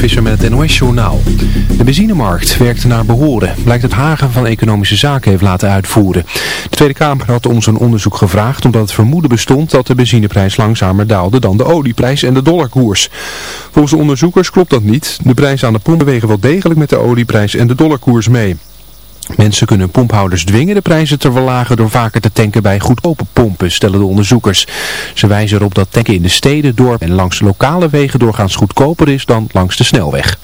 Visser met het NOS-journaal. De benzinemarkt werkte naar behoren. Blijkt het Hagen van Economische Zaken heeft laten uitvoeren. De Tweede Kamer had ons een onderzoek gevraagd omdat het vermoeden bestond dat de benzineprijs langzamer daalde dan de olieprijs en de dollarkoers. Volgens de onderzoekers klopt dat niet. De prijzen aan de pomp bewegen wel degelijk met de olieprijs en de dollarkoers mee. Mensen kunnen pomphouders dwingen de prijzen te verlagen door vaker te tanken bij goedkope pompen, stellen de onderzoekers. Ze wijzen erop dat tanken in de steden, dorpen en langs lokale wegen doorgaans goedkoper is dan langs de snelweg.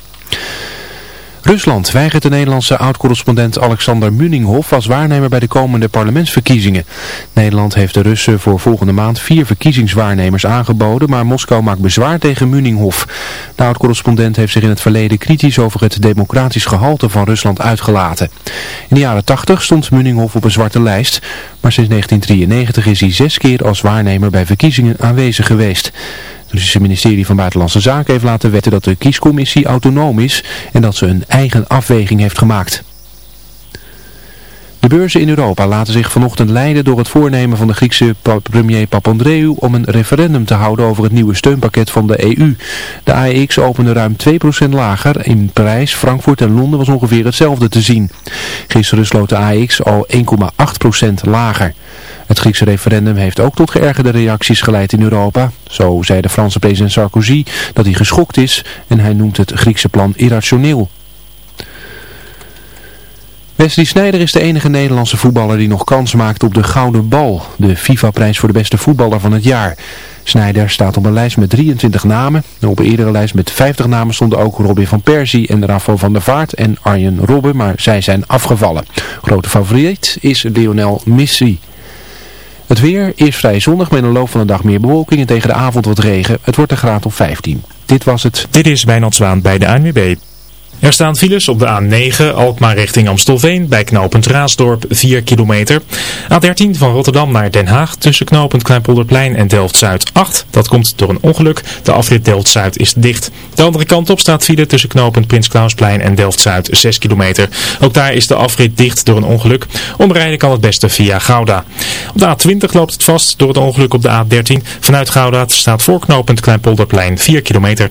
Rusland weigert de Nederlandse oud-correspondent Alexander Munninghoff als waarnemer bij de komende parlementsverkiezingen. Nederland heeft de Russen voor volgende maand vier verkiezingswaarnemers aangeboden, maar Moskou maakt bezwaar tegen Munninghoff. De oud-correspondent heeft zich in het verleden kritisch over het democratisch gehalte van Rusland uitgelaten. In de jaren 80 stond Munninghoff op een zwarte lijst, maar sinds 1993 is hij zes keer als waarnemer bij verkiezingen aanwezig geweest. Russische ministerie van Buitenlandse Zaken heeft laten wetten dat de kiescommissie autonoom is en dat ze een eigen afweging heeft gemaakt. De beurzen in Europa laten zich vanochtend leiden door het voornemen van de Griekse premier Papandreou om een referendum te houden over het nieuwe steunpakket van de EU. De AEX opende ruim 2% lager. In Parijs, Frankfurt en Londen was ongeveer hetzelfde te zien. Gisteren sloot de AEX al 1,8% lager. Het Griekse referendum heeft ook tot geërgerde reacties geleid in Europa. Zo zei de Franse president Sarkozy dat hij geschokt is en hij noemt het Griekse plan irrationeel. Wesley Sneijder is de enige Nederlandse voetballer die nog kans maakt op de Gouden Bal, de FIFA-prijs voor de beste voetballer van het jaar. Sneijder staat op een lijst met 23 namen. Op een eerdere lijst met 50 namen stonden ook Robin van Persie en Rafael van der Vaart en Arjen Robben, maar zij zijn afgevallen. Grote favoriet is Lionel Messi. Het weer is vrij zonnig met een loop van de dag meer bewolking en tegen de avond wat regen. Het wordt een graad of 15. Dit was het. Dit is Wijnald Zwaan bij de ANWB. Er staan files op de A9 Alkmaar richting Amstelveen bij knooppunt Raasdorp 4 kilometer. A13 van Rotterdam naar Den Haag tussen knooppunt Kleinpolderplein en Delft-Zuid 8. Dat komt door een ongeluk. De afrit Delft-Zuid is dicht. De andere kant op staat file tussen knooppunt Prins Klausplein en Delft-Zuid 6 kilometer. Ook daar is de afrit dicht door een ongeluk. Omrijden kan het beste via Gouda. Op de A20 loopt het vast door het ongeluk op de A13. Vanuit Gouda staat voor knooppunt Kleinpolderplein 4 kilometer.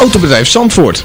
Autobedrijf Zandvoort,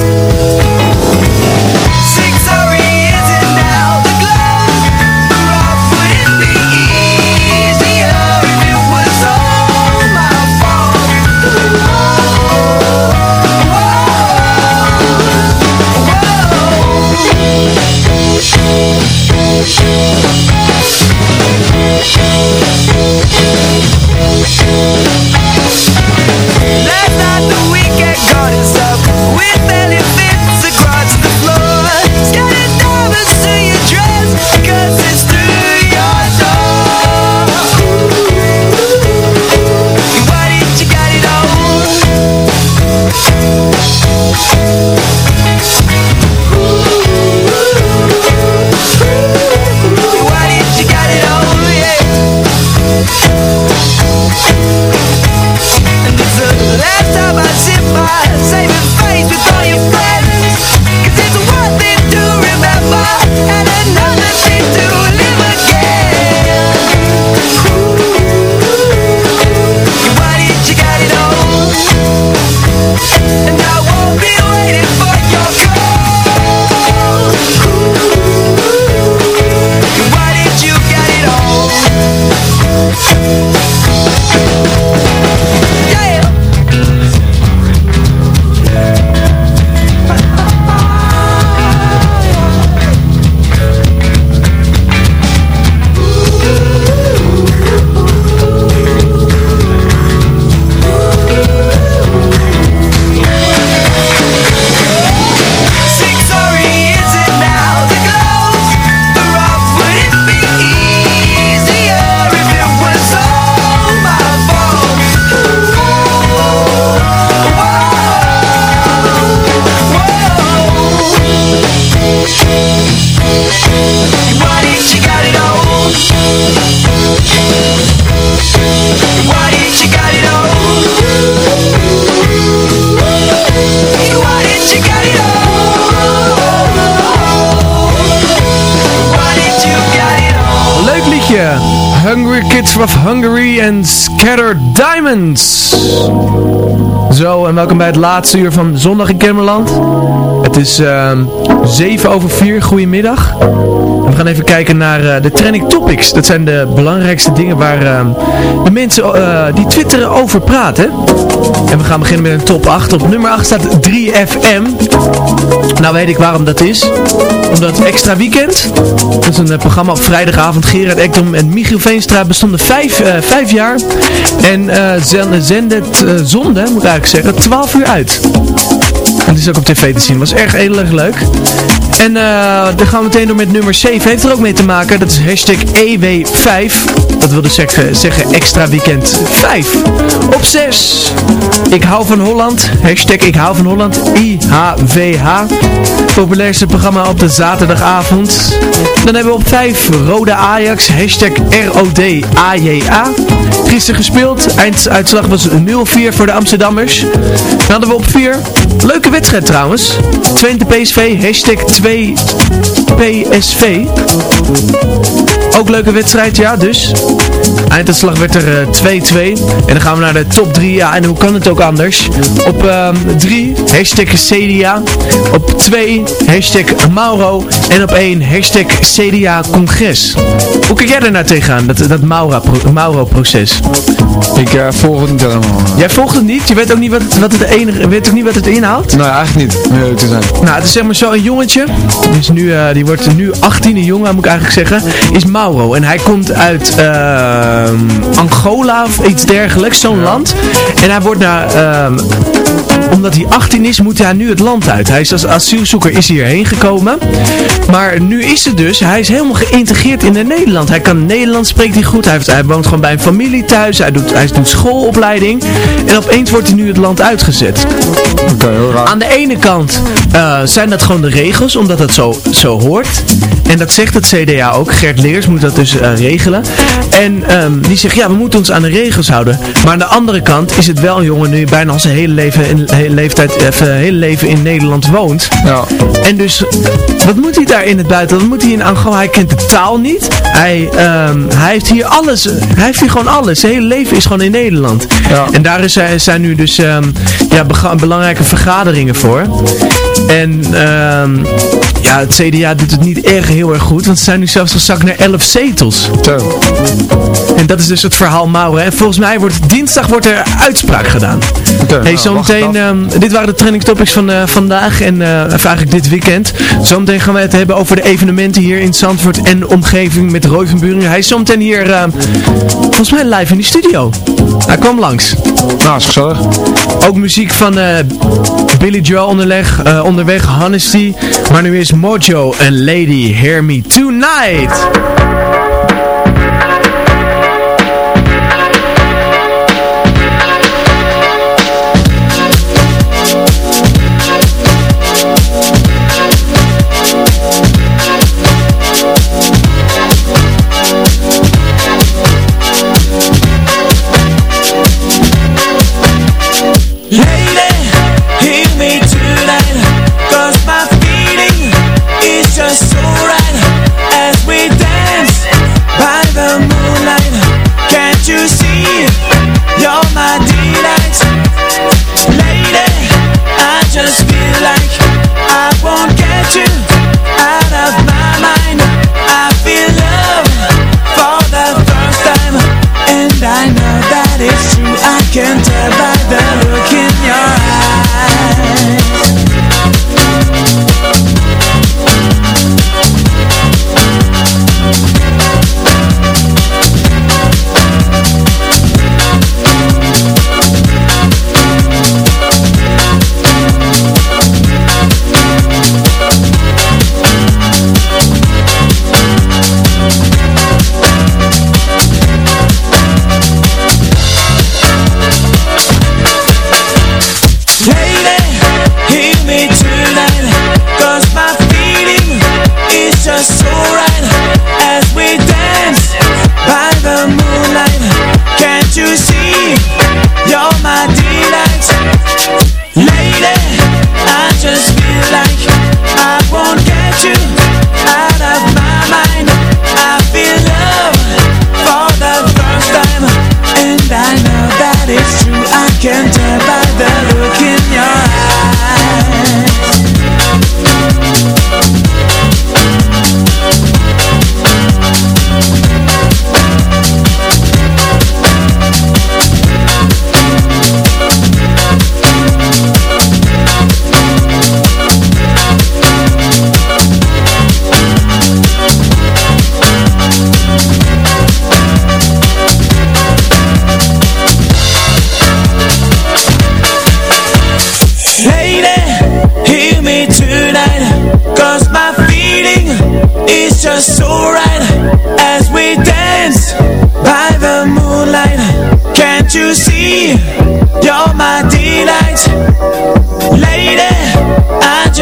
of Hungary en Scattered Diamonds. Zo, en welkom bij het laatste uur van Zondag in Kemmerland. Het is uh, 7 over 4, goedemiddag. En we gaan even kijken naar uh, de trending topics. Dat zijn de belangrijkste dingen waar uh, de mensen uh, die twitteren over praten. En we gaan beginnen met een top 8. Op nummer 8 staat 3FM. Nou weet ik waarom dat is. Omdat Extra Weekend, dat is een programma op vrijdagavond. Gerard Ekdom en Michiel Veenstra bestonden 5 vijf jaar. En zenden het zonde, moet ik eigenlijk zeggen, 12 uur uit. En die is ook op tv te zien. Was erg heel erg leuk. En uh, dan gaan we meteen door met nummer 7. Heeft er ook mee te maken. Dat is hashtag EW5. Dat wil dus zeggen, zeggen extra weekend 5. Op 6. Ik hou van Holland. Hashtag ik hou van Holland. IHVH. Populairste programma op de zaterdagavond. Dan hebben we op 5 Rode Ajax. Hashtag RODAJA. Gisteren gespeeld. Einduitslag was 0-4 voor de Amsterdammers. Dan hadden we op 4. Leuke wedstrijd trouwens. Twente PSV. Hashtag 2 PSV. Ook leuke wedstrijd, ja, dus. Einduitslag werd er 2-2. Uh, en dan gaan we naar de top 3. Ja, en hoe kan het ook anders? Op 3, uh, hashtag CDA. Op 2, hashtag Mauro. En op 1, hashtag CDA Congres. Hoe kijk jij er nou tegenaan, dat, dat Mauro-proces? Ik uh, volg het niet helemaal. Jij volgt het niet? Je weet ook niet wat, wat het enige, weet ook niet wat het inhoudt? Nee, eigenlijk niet. Eerlijk te zijn. Nou, het is zeg maar zo een jongetje. Die, is nu, uh, die wordt nu 18, een jongen moet ik eigenlijk zeggen. Is Mauro. En hij komt uit uh, Angola of iets dergelijks. Zo'n land. En hij wordt naar... Uh, omdat hij 18 is, moet hij nu het land uit. Hij is als asielzoeker is hierheen gekomen. Maar nu is het dus, hij is helemaal geïntegreerd in Nederland. Hij kan Nederlands, spreekt hij goed. Hij, heeft, hij woont gewoon bij een familie thuis. Hij doet, hij doet schoolopleiding. En opeens wordt hij nu het land uitgezet. Okay, heel raar. Aan de ene kant uh, zijn dat gewoon de regels, omdat het zo, zo hoort. En dat zegt het CDA ook. Gert Leers moet dat dus uh, regelen. En um, die zegt, ja, we moeten ons aan de regels houden. Maar aan de andere kant is het wel een jongen nu bijna al zijn hele leven in, hele leeftijd, even, hele leven in Nederland woont. Ja. En dus, wat moet hij daar in het buitenland? Wat moet hij in Angola? Hij kent de taal niet. Hij, um, hij heeft hier alles. Hij heeft hier gewoon alles. Zijn hele leven is gewoon in Nederland. Ja. En daar is, zijn nu dus um, ja, belangrijke vergaderingen voor. En um, ja, het CDA doet het niet erg heel erg goed, want ze zijn nu zelfs gezakt naar 11 zetels. Zo. En dat is dus het verhaal Mauro. En volgens mij wordt dinsdag wordt er uitspraak gedaan. Okay, hey, nou, zometeen, um, dit waren de trending topics van uh, vandaag en uh, eigenlijk dit weekend. Zometeen gaan we het hebben over de evenementen hier in Zandvoort en omgeving met Roy van. Hij is zometeen hier, uh, volgens mij live in de studio. Hij kwam langs. Nou, is gezellig. Ook muziek van uh, Billy Joel onderleg, onderweg, Honesty. Maar nu is Mojo en Lady Hear Me Tonight.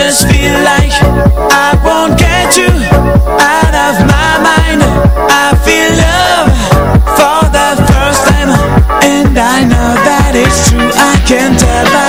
just feel like I won't get you out of my mind. I feel love for the first time And I know that it's true. I can't tell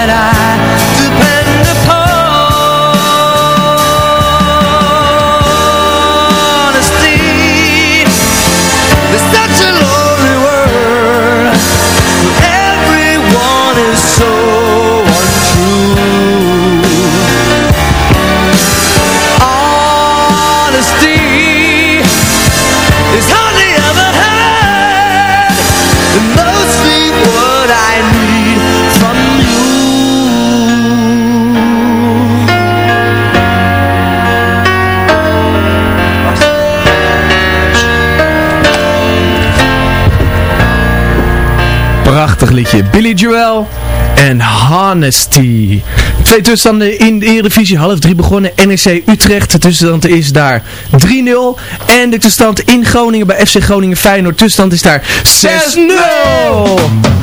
prachtig liedje. Billy Joel en Honesty. Twee tussenstanden in de Eredivisie. Half drie begonnen. NEC Utrecht. De tussenstand is daar 3-0. En de tussenstand in Groningen bij FC Groningen Feyenoord. De tussenstand is daar 6-0.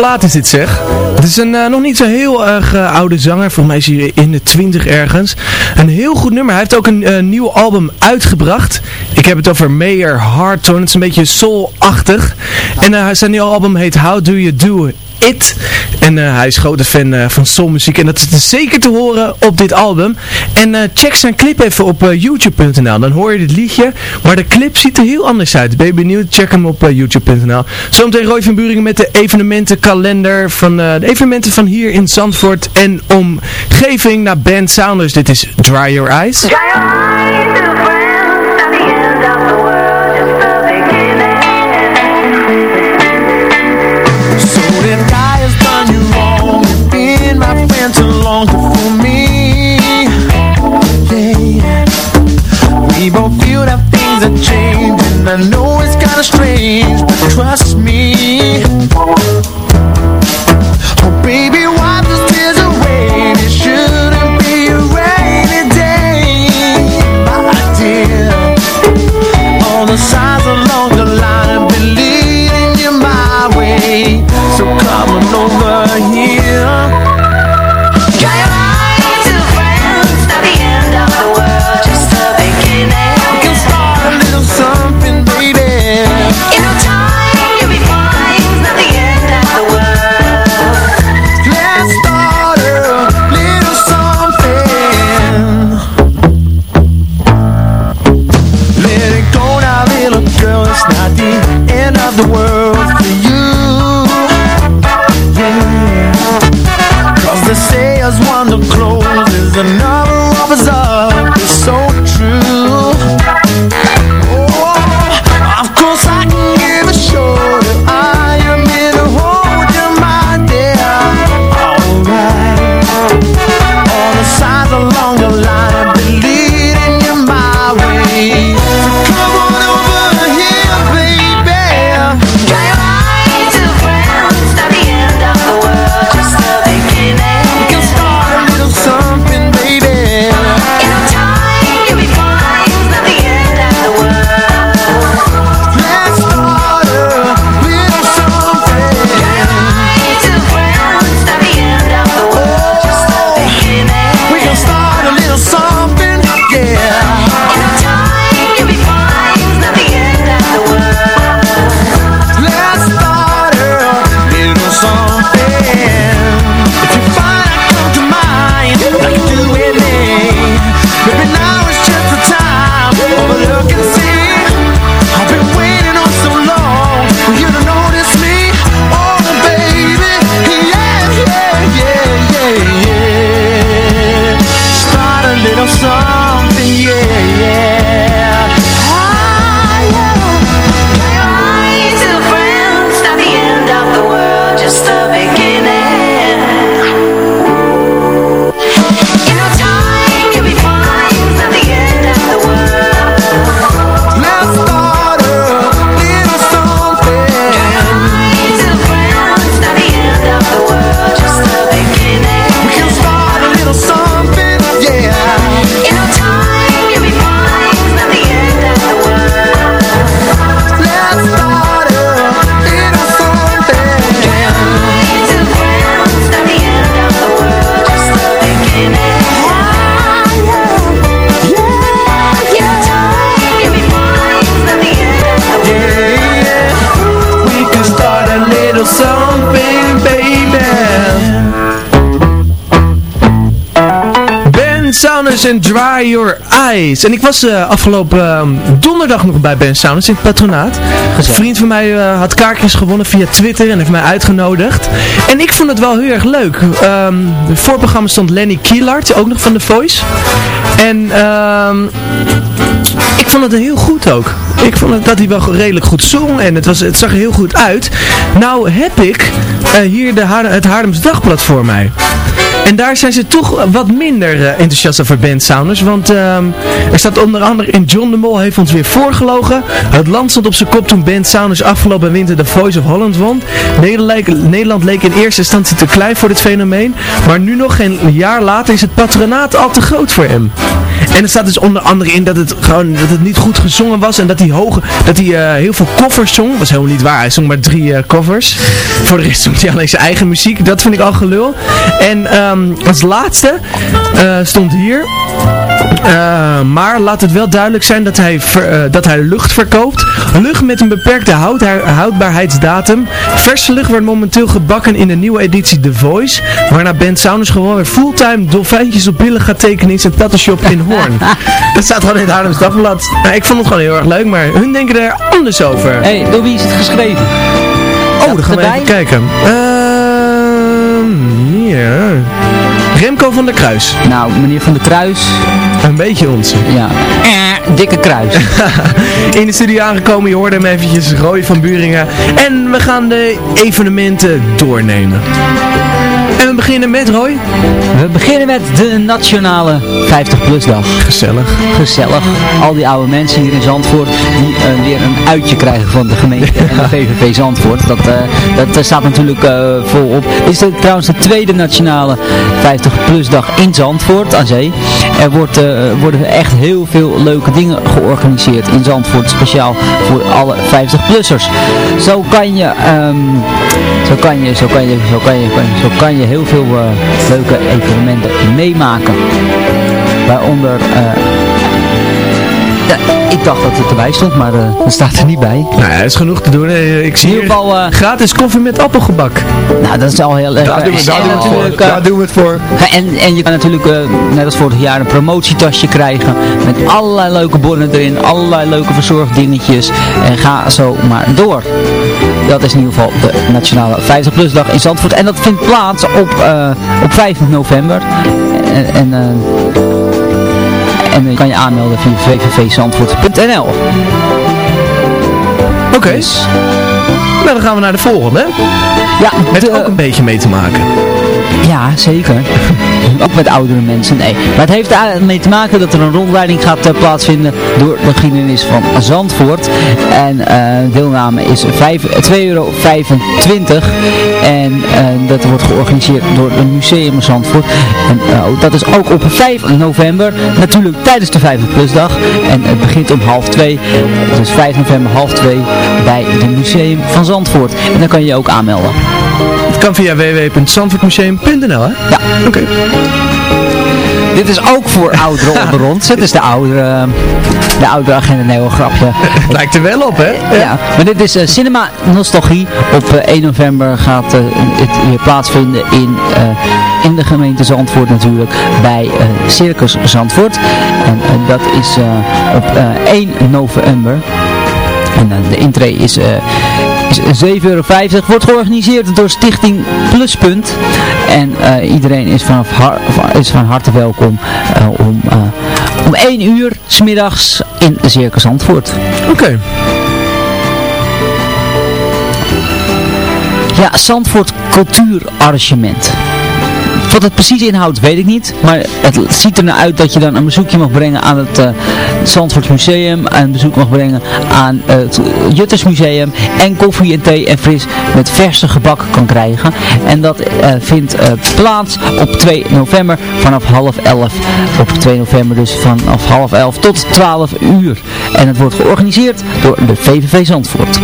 plaat is dit zeg. Het is een eh, nog niet zo heel erg eh, oude zanger. Volgens mij is hij in de twintig ergens. Een heel goed nummer. Hij heeft ook een eh, nieuw album uitgebracht. Ik heb het over Mayor Hardtone. Het is een beetje soul-achtig. En zijn nieuw album heet How Do You Do It. En eh, hij is grote fan eh, van soulmuziek. En dat is zeker te horen op dit album. En eh, check zijn clip even op youtube.nl. Dan hoor je dit liedje. Maar de clip ziet er heel anders uit. Ben je benieuwd? Check hem op youtube.nl. zo meteen Roy van Buringen met de evenementenkalender. Van de evenementen van hier in Zandvoort en omgeving naar Ben Sounders. Dit is Dry Your Eyes. Saunders en Dry Your Eyes. En ik was eh, afgelopen ehm, donderdag nog bij Ben Saunders in het patronaat. Een vriend van mij eh, had kaartjes gewonnen via Twitter en heeft mij uitgenodigd. En ik vond het wel heel erg leuk. Ehm de voorprogramma stond Lenny Kielart, ook nog van The Voice. En ehm ik vond het heel goed ook. Ik vond het, dat hij wel redelijk goed zong en het, was, het zag er heel goed uit. Nou heb ik eh, hier de het Haarlems Dagblad voor mij. En daar zijn ze toch wat minder eh, enthousiast over Ben Saunders. Want ehm, er staat onder andere in John de Mol heeft ons weer voorgelogen. Het land stond op zijn kop toen Ben Saunders afgelopen winter de Voice of Holland won. Nederland leek, Nederland leek in eerste instantie te klein voor dit fenomeen. Maar nu nog geen jaar later is het patronaat al te groot voor hem. En er staat dus onder andere in dat het gewoon dat het niet goed gezongen was. En dat hij, hoge, dat hij eh, heel veel covers zong. Was helemaal niet waar. Hij zong maar drie eh, covers. Voor de rest zong hij alleen zijn eigen muziek. Dat vind ik al gelul. En ehm, als laatste eh, stond hier... Eh, maar laat het wel duidelijk zijn dat hij, ver- eh, dat hij lucht verkoopt. Lucht met een beperkte houd- houdbaarheidsdatum. Verse lucht wordt momenteel gebakken in de nieuwe editie The Voice. Waarna Ben Saunders gewoon weer fulltime dolfijntjes op billen gaat tekenen in zijn tattoo-shop in Hoorn. dat staat gewoon in het Haarlems Dagblad. Nou, ik vond het gewoon heel erg leuk, maar hun denken er anders over. Hé, hey, door wie is het geschreven? oh, dan gaan we even kijken. Ehm, ja. Remco van der Kruis. Nou, meneer Van der Kruis. Een beetje onze. Ja. Eh, dikke kruis. In de studio aangekomen, je hoorde hem eventjes Roy van Buringen. En we gaan de evenementen doornemen. En we beginnen met Roy. We beginnen met de nationale 50-plus dag. Gezellig. Gezellig. Al die oude mensen hier in Zandvoort die eh, weer een uitje krijgen van de gemeente en de VVV Zandvoort. Dat, eh, dat eh, staat natuurlijk eh, volop. Dit is de- trouwens de tweede nationale 50-plus dag in Zandvoort aan zee. Er wordt, eh, worden echt heel veel leuke dingen georganiseerd in Zandvoort. Speciaal voor alle 50-plussers. Zo kan je... ehm, zo kan je, zo kan je, zo kan je, kan je- zo kan je heel veel eh, leuke evenementen meemaken. Waaronder, eh, ja, ik dacht dat het erbij stond, maar eh dat staat er niet bij. Nou ja, is genoeg te doen. Ik zie hier eh, gratis koffie met appelgebak. Nou, dat is al heel erg. Daar doen we, daar En doen we voor. Daar doen we het voor. En, en je kan natuurlijk, eh, net als vorig jaar, een promotietasje krijgen. Met allerlei leuke bonnen erin. Allerlei leuke verzorgdingetjes. En ga zo maar door. Dat is in ieder geval de Nationale 50 Plus Dag in Zandvoort. En dat vindt plaats op, eh, op 5 november. En, en, eh, en dan kan je aanmelden via www.zandvoort.nl Oké. Nou, dan gaan we naar de volgende. Ja, Heeft ook een beetje mee te maken. Ja, zeker. Ook met oudere mensen. Nee. Maar het heeft ermee te maken dat er een rondleiding gaat eh, plaatsvinden door de geschiedenis van Zandvoort. En eh, deelname is 2,25 euro. En eh, dat wordt georganiseerd door het Museum Zandvoort. En eh, dat is ook op 5 november. Natuurlijk tijdens de 50 plus dag. En het begint om half 2. Dus 5 november half 2 bij het Museum van Zandvoort. En dan kan je je ook aanmelden. Kan via www.zandvoortmuseum.nl hè? Ja. Oké. Dit is ook voor ouderen onder ons. Het is de oudere, de oudere agenda. Nee hoor, grapje. Het lijkt er wel op, hè? Ja, maar dit is eh, Cinema Nostalgie. Op eh, 1 november gaat eh, het weer plaatsvinden in, eh, in de gemeente Zandvoort natuurlijk. Bij eh, Circus Zandvoort. En eh, dat is eh, op eh, 1 november. En eh, de intree is, eh is 7,50 euro. Wordt georganiseerd door Stichting Pluspunt. En eh, iedereen is, vanaf is van harte welkom eh, om, eh, om 1 uur smiddags in Circus Zandvoort. Oké. Ja, Zandvoort Cultuurarrangement. Wat het precies inhoudt, weet ik niet. Maar het ziet er nou uit dat je dan een bezoekje mag brengen aan het uh, Zandvoort Museum. En een bezoek mag brengen aan het Juttersmuseum. En koffie en thee en fris met verse gebak kan krijgen. En dat uh, vindt uh, plaats op 2 november vanaf half 11. Op 2 november dus vanaf half 11 tot 12 uur. En het wordt georganiseerd door de VVV Zandvoort.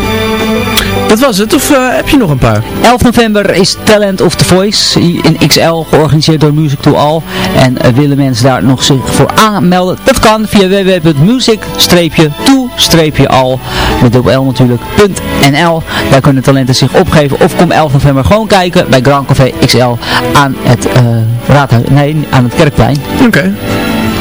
Dat was het, of uh, heb je nog een paar? 11 november is Talent of the Voice in XL georganiseerd door Music to All. En uh, willen mensen daar nog zich voor aanmelden? Dat kan via www.music-to-all met dubbel L natuurlijk, .nl. Daar kunnen talenten zich opgeven of kom 11 november gewoon kijken bij Grand Café XL aan het uh, raadhuis, nee, aan het Kerkplein. Oké. Okay.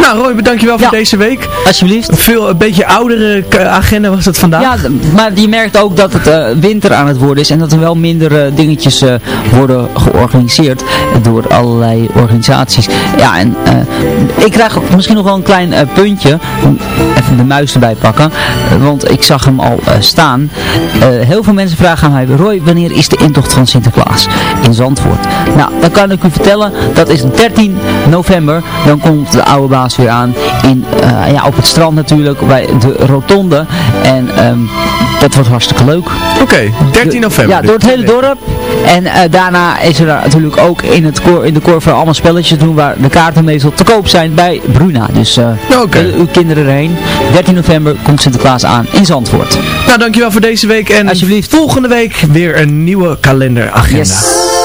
Nou Roy, bedankt je wel voor deze week. Alsjeblieft. Veel, een beetje oudere k- agenda was het vandaag. Ja, maar je merkt ook dat het eh, winter aan het worden is en dat er wel minder eh, dingetjes eh, worden georganiseerd door allerlei organisaties. Ja, en eh, ik krijg ook misschien nog wel een klein eh, puntje, even de muis erbij pakken, eh, want ik zag hem al eh, staan. Eh, heel veel mensen vragen aan mij, Roy, wanneer is de intocht van Sinterklaas in Zandvoort? Nou, dan kan ik u vertellen, dat is 13 november, dan komt de oude baas weer aan in, eh, ja, op het strand natuurlijk, bij de rotonde. En ehm, dat wordt hartstikke leuk. Oké, 13 november. Ja, door het hele dorp. En eh, daarna is er natuurlijk ook in, het koor, in de koor van allemaal spelletjes doen waar de kaarten meestal te koop zijn bij Bruna. Dus Oké. uw kinderen erheen. 13 november komt Sinterklaas aan in Zandvoort. Nou, dankjewel voor deze week. En Alsjeblieft. volgende week weer een nieuwe kalenderagenda. Yes.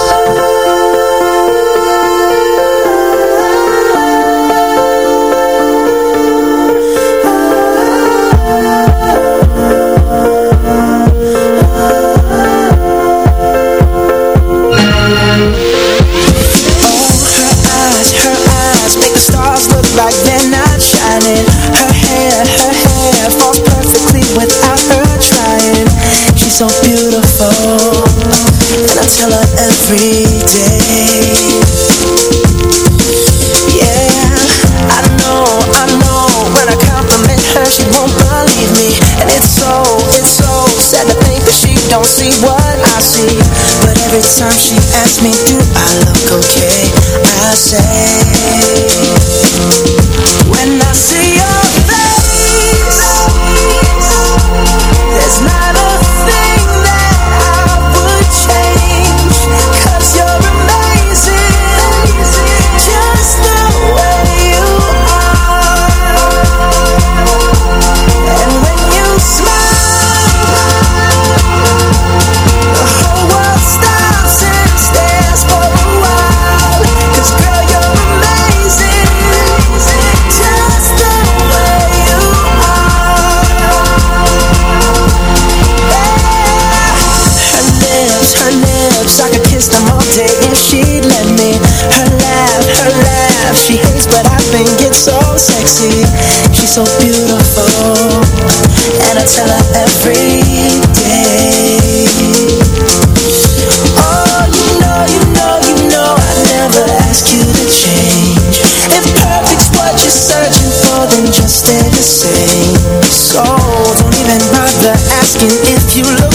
Same. So don't even bother asking if you look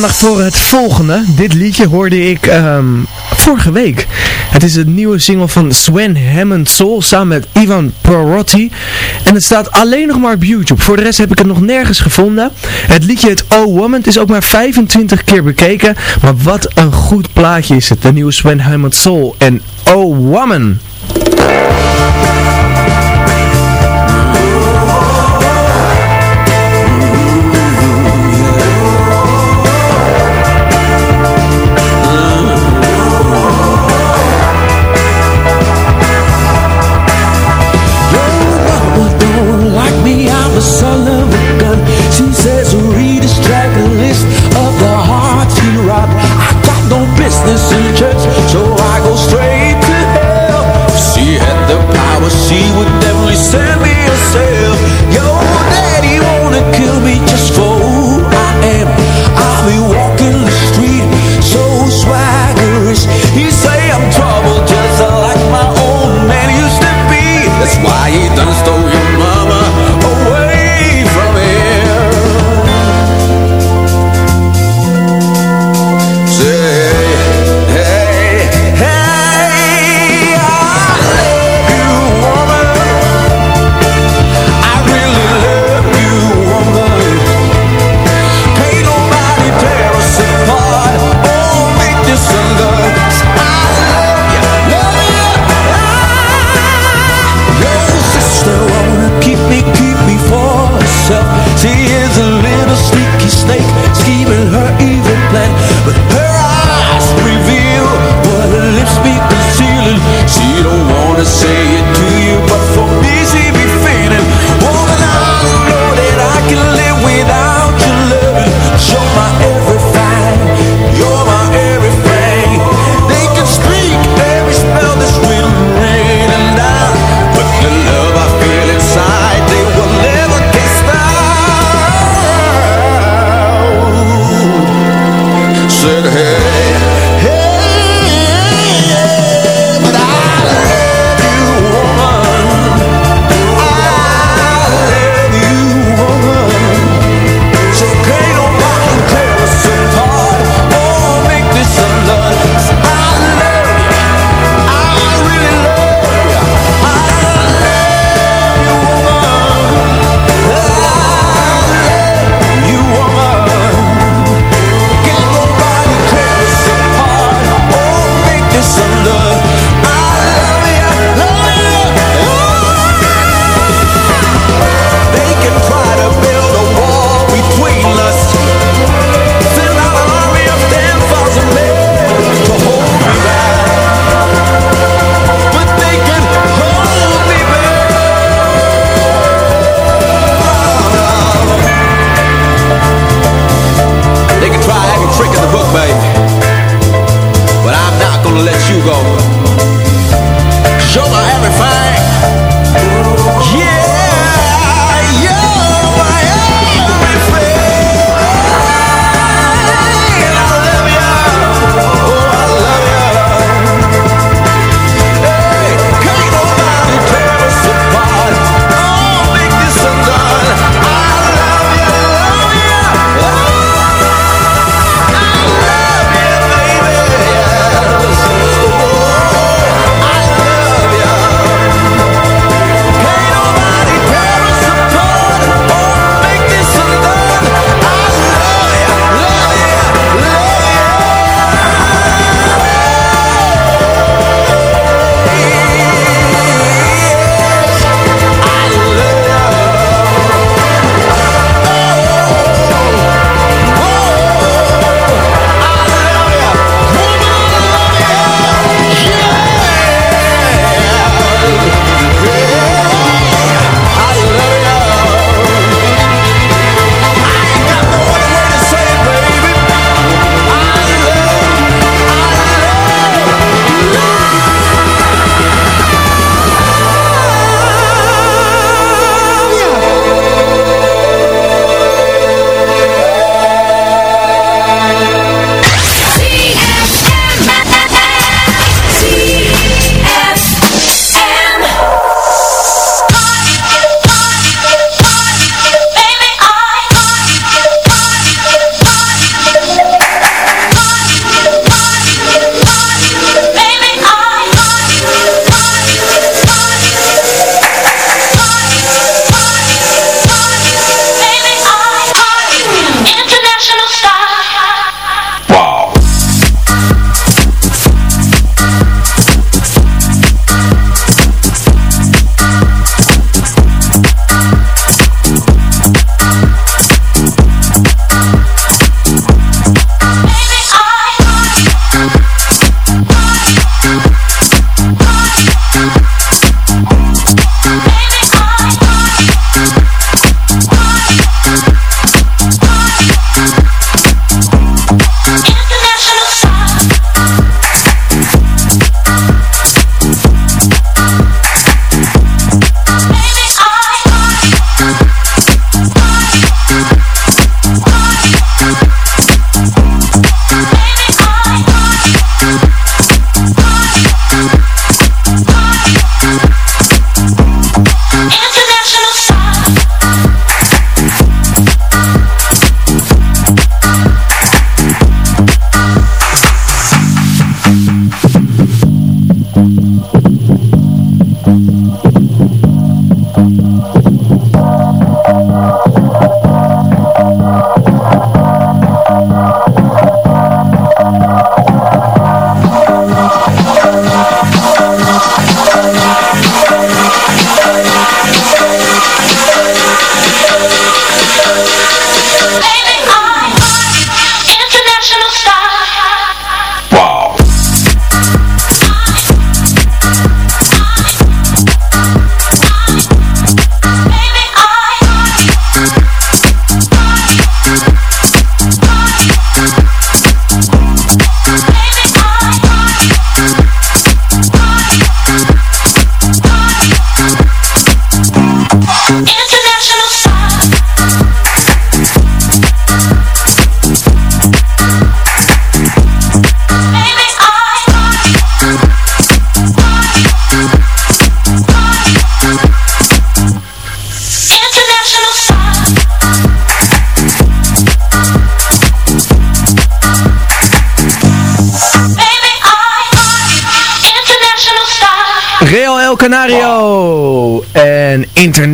aandacht voor het volgende. Dit liedje hoorde ik ehm, vorige week. Het is een nieuwe single van Sven Hammond Soul samen met Ivan Prorotti. En het staat alleen nog maar op YouTube. Voor de rest heb ik het nog nergens gevonden. Het liedje het Oh Woman is ook maar 25 keer bekeken. Maar wat een goed plaatje is het. De nieuwe Sven Hammond Soul en Oh Woman.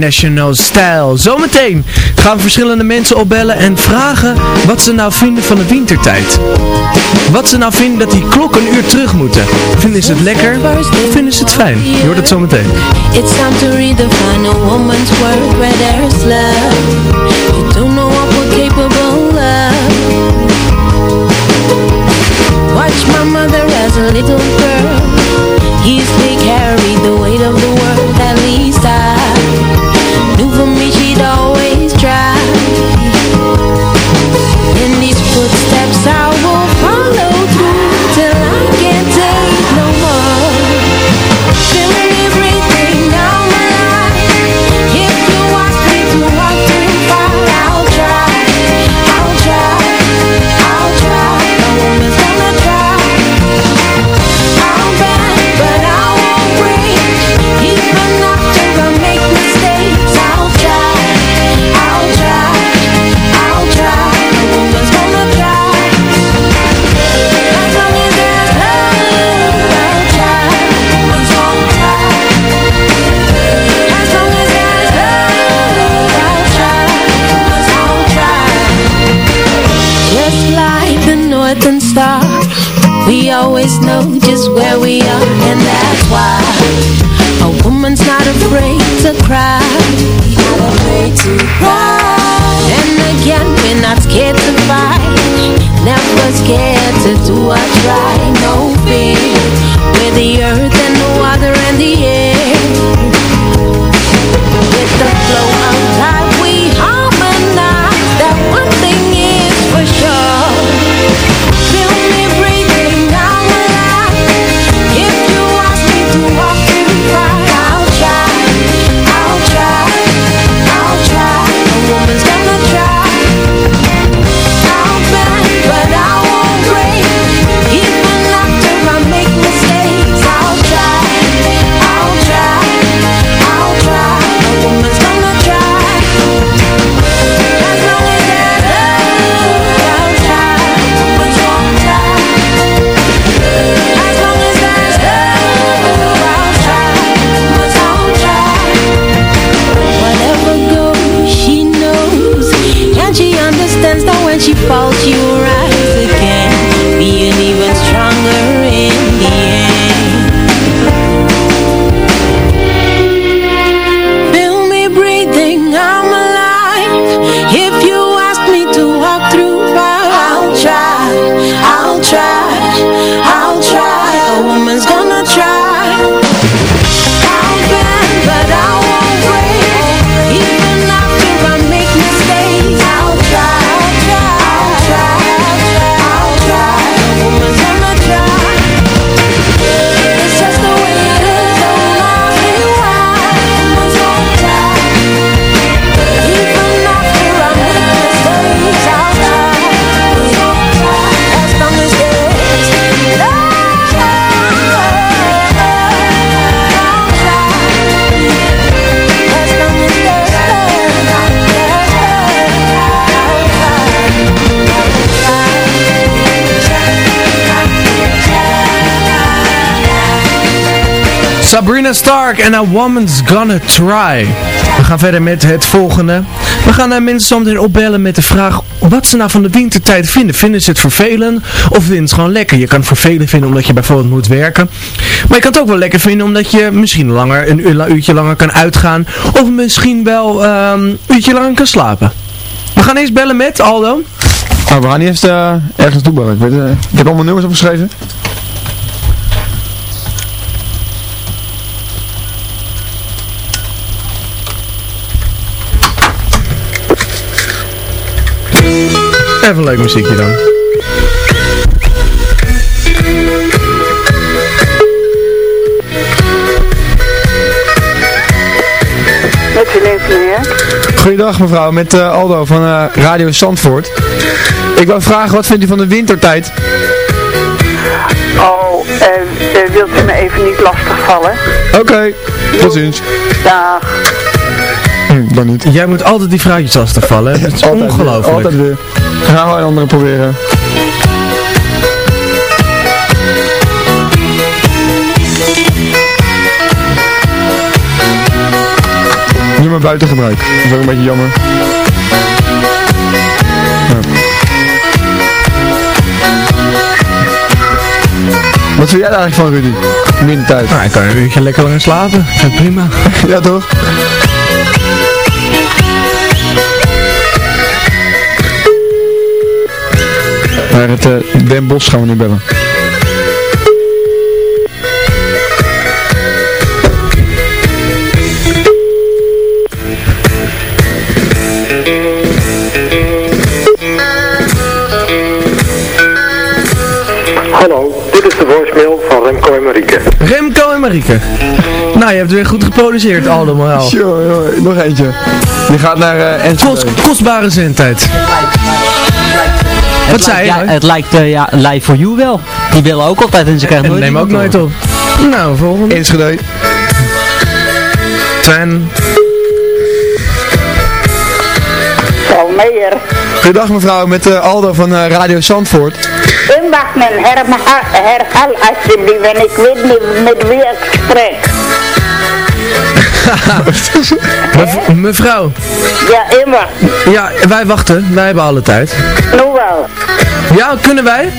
International Style. Zometeen gaan verschillende mensen opbellen en vragen wat ze nou vinden van de wintertijd. Wat ze nou vinden dat die klokken een uur terug moeten. Vinden ze het lekker vinden ze het fijn? Je hoort het zometeen. It's time to redefine a woman's worth where there's love. You don't know what we're capable of. Watch my mother as a little girl. Easily carried the weight of the world. At least I always know just where we are, and that's why a woman's not afraid to cry. Not afraid to cry. And again, we're not scared to fight. Never scared to do or try. No fear. We're the Sabrina Stark en A Woman's Gonna Try. We gaan verder met het volgende. We gaan naar mensen zometeen opbellen met de vraag wat ze nou van de wintertijd vinden. Vinden ze het vervelend of vinden ze het gewoon lekker? Je kan het vervelend vinden omdat je bijvoorbeeld moet werken. Maar je kan het ook wel lekker vinden omdat je misschien langer, een uur- uurtje langer kan uitgaan. Of misschien wel ehm, een uurtje langer kan slapen. We gaan eerst bellen met Aldo. Nou, we gaan eerst ergens toe bellen. Ik, weet, eh, ik heb allemaal nummers opgeschreven. Even een leuk muziekje dan. Met. Goeiedag mevrouw, met eh, Aldo van eh, Radio Zandvoort. Ik wou vragen, wat vindt u van de wintertijd? Oh, eh, eh, wilt u me even niet lastigvallen? Oké, tot ziens. Dag. Hm, dan niet. Jij moet altijd die vraagjes lastigvallen. hè? Het is Altijd weer, ongelooflijk. Altijd weer. Gaan we een andere proberen. Nu maar buiten gebruik. Dat is ook een beetje jammer. Ja. Wat vind jij daar eigenlijk van Rudy? Wintertijd. Nou, ik kan een uurtje lekker langer slapen. Vind ik prima. ja toch? Naar het eh, Den Bosch gaan we nu bellen. Hallo, dit is de voicemail van Remco en Marieke. Remco en Marieke. Nou, je hebt weer goed geproduceerd, Aldo Moraal. Sure, joh, nog eentje. Die gaat naar uh, Kost, kostbare zendtijd. Wat zei je? Ja, het lijkt eh, ja, live voor you wel. Die willen ook altijd en ze krijgen En nooit neem ook nooit op. Nou, volgende. Enschede. Ten. Zo, meer. Goedendag mevrouw, met eh, Aldo van eh, Radio Zandvoort. U mag me herhaal, herhaal alsjeblieft, en ik weet niet met wie ik spreek. Mev- mevrouw. Ja, immer. Ja, wij wachten. Wij hebben alle tijd. Nu wel. Ja, kunnen wij?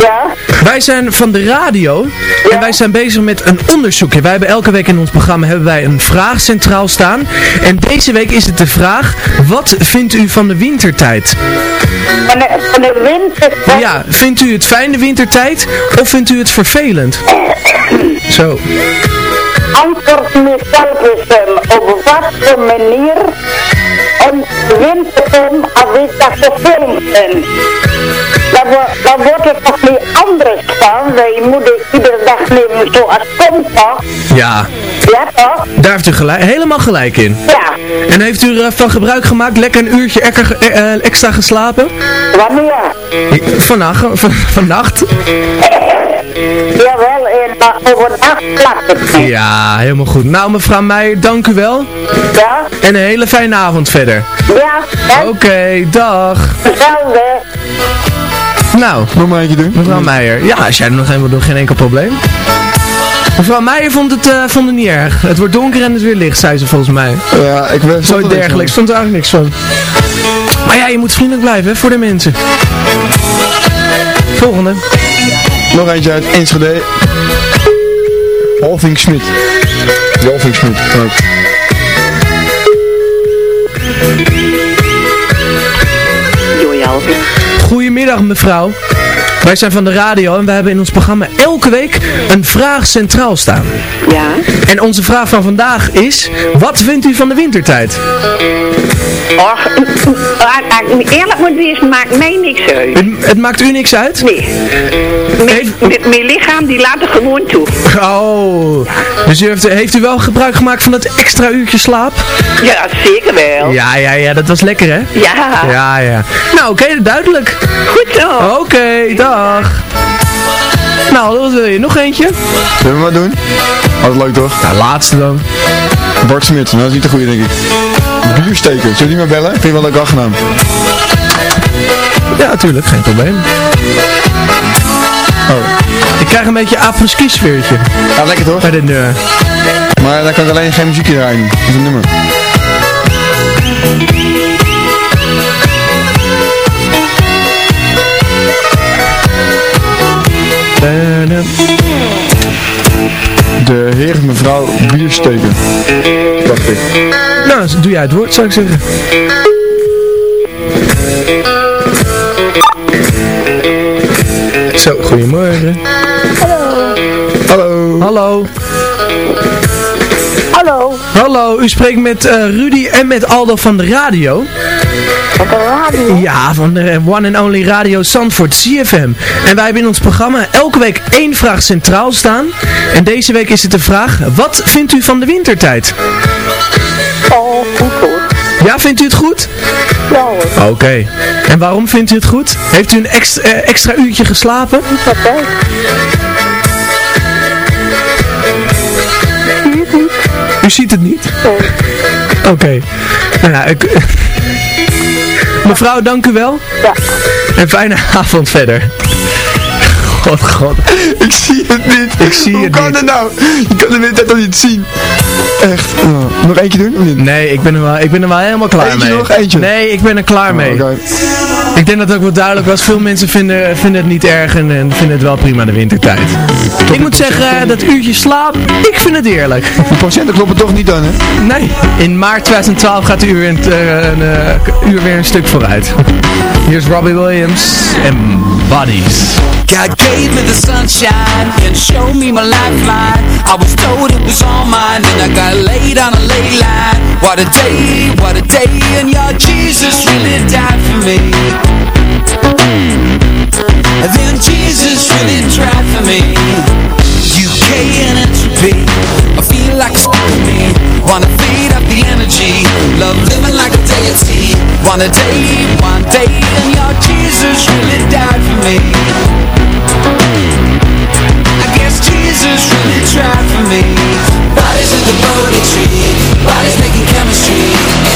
Ja? Wij zijn van de radio en wij zijn bezig met een onderzoekje. Wij hebben elke week in ons programma hebben wij een vraag centraal staan. En deze week is het de vraag, wat vindt u van de wintertijd? Van de, van de winter. Ja, vindt u het fijn de wintertijd of vindt u het vervelend? Zo. Antwoord mezelf eens op wat voor manier een winterfilm dat verfilmd ben. Dan, wo- dan wordt het toch niet anders van. Wij moeten iedere dag leven zoals komt toch? Ja, Ja toch? daar heeft u gelijk, helemaal gelijk in. Ja. En heeft u ervan gebruik gemaakt, lekker een uurtje eh, eh, extra geslapen? Wanneer? Vannacht, van, vannacht? Jawel, en overdag klapt het niet. Ja, helemaal goed. Nou mevrouw Meijer, dank u wel. Ja? En een hele fijne avond verder. Ja, Oké, dag. hetzelfde. Nou, nog maar eentje doen. Mevrouw Meijer, ja, als jij er nog een wil doen, geen enkel probleem. Mevrouw Meijer vond het, eh, vond het niet erg. Het wordt donker en het weer licht, zei ze volgens mij. Ja, ik ben Zoiets dergelijks, stond er eigenlijk niks van. Maar ja, je moet vriendelijk blijven, hè, voor de mensen. Volgende. Nog eentje uit Enschede. Wolfing Schmid. Wolfing Schmid. Goedemiddag mevrouw. Wij zijn van de radio en wij hebben in ons programma elke week een vraag centraal staan. Ja? En onze vraag van vandaag is, wat vindt u van de wintertijd? Och, eerlijk moet wezen, maakt mij niks uit. Het, het maakt u niks uit? Nee. Mijn, lichaam die laat er gewoon toe. Oh, dus u heeft, heeft u wel gebruik gemaakt van dat extra uurtje slaap? Ja, zeker wel. Ja, ja, ja, dat was lekker hè? Ja. Ja, ja. Nou, oké, duidelijk. Goed zo. Oké, dag. Nou, wat wil je? Nog eentje? Zullen we maar doen? Altijd leuk toch? Nou, laatste dan. Bart Smit, nou dat is niet de goede denk ik. Buursteker, zullen die maar bellen? Vind je wel een leuke achternaam? Ja, natuurlijk, geen probleem. Oh. Ik krijg een beetje apres-ski sfeertje. Ja, lekker toch? Bij de deur. Maar dan kan ik alleen geen muziekje draaien. Dat is een nummer. Biersteker. Dacht ik. Nou, doe jij het woord, zou ik zeggen. Zo, goedemorgen. Hallo. Hallo. Hallo. Hallo, u spreekt met eh, Rudy en met Aldo van de radio. De radio? Ja, van de One and Only Radio Zandvoort, CFM. En wij hebben in ons programma elke week één vraag centraal staan. En deze week is het de vraag, wat vindt u van de wintertijd? Oh, goed. Ja, vindt u het goed? Ja. Oké. En waarom vindt u het goed? Heeft u een extra, eh, extra uurtje geslapen? Oké. U ziet het niet? Oké. Nou ja, ik... Mevrouw, dank u wel. Ja. En fijne avond verder. God, god. Ik zie het niet. Ik zie Hoe het kan niet. het nou? Je kan de winter toch niet zien? Echt. Oh, nog eentje doen of niet? Nee, ik ben er wel, ik ben er wel helemaal klaar Eentje mee. nog, eentje. Nee, ik ben er klaar mee. oké. Ik denk dat het ook wel duidelijk was. Veel mensen vinden, vinden het niet erg en, en vinden het wel prima de wintertijd. Ik moet zeggen, dat uurtje slaap, ik vind het eerlijk. De procenten kloppen toch niet dan, hè? Nee, in maart 2012 gaat de uur, een, eh, een, eh, uur weer een stuk vooruit. Hier is Robbie Williams en Buddies. Gave me the sunshine and showed me my lifeline. I was told it was all mine, and I got laid on a ley line. What a day, what a day, and your Jesus really died for me. Then Jesus really tried for me. UK and entropy, I feel like a me. Wanna feed up the energy, love living like a deity. One a day, one day, and your Jesus really died for me. I guess Jesus really tried for me. Bodies in the Bodhi tree, bodies making chemistry.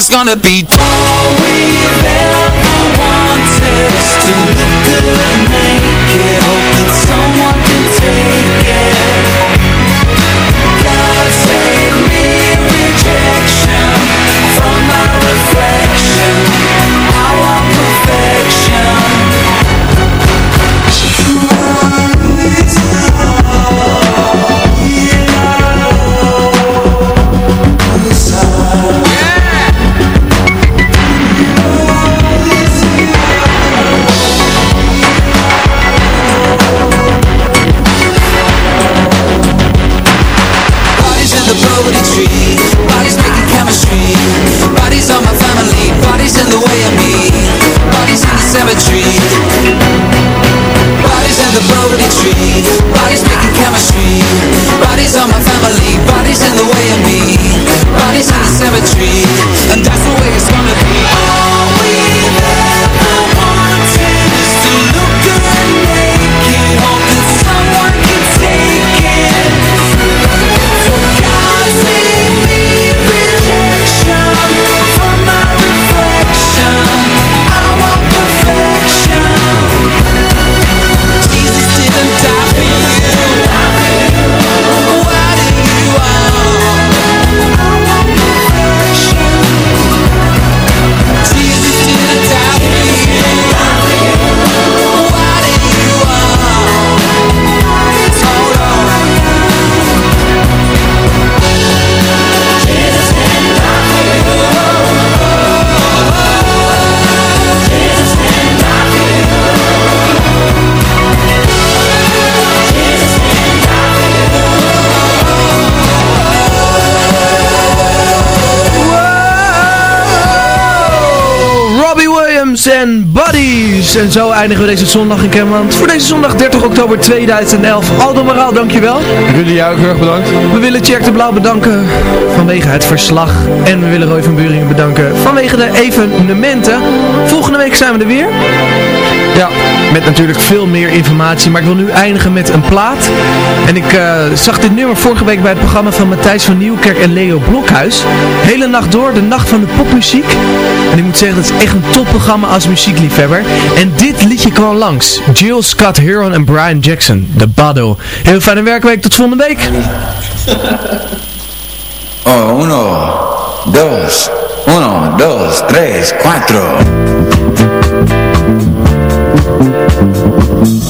It's gonna be. En Buddies. En zo eindigen we deze zondag in Kermland. Voor deze zondag 30 oktober 2011. Aldo Moraal, dankjewel. Jullie jou ook heel erg bedankt. We willen Tjerk de Blauw bedanken vanwege het verslag. En we willen Roy van Buringen bedanken vanwege de evenementen. Volgende week zijn we er weer. Ja, met natuurlijk veel meer informatie. Maar ik wil nu eindigen met een plaat. En ik eh, zag dit nummer vorige week bij het programma van Matthijs van Nieuwkerk en Leo Blokhuis. Hele nacht door, de nacht van de popmuziek. En ik moet zeggen, dat is echt een topprogramma als muziekliefhebber. En dit liedje kwam langs. Jill Scott Heron en Brian Jackson, de Bado. Heel fijne werkweek, tot volgende week. Oh, uno, dos, uno, dos, tres, cuatro. Thank you.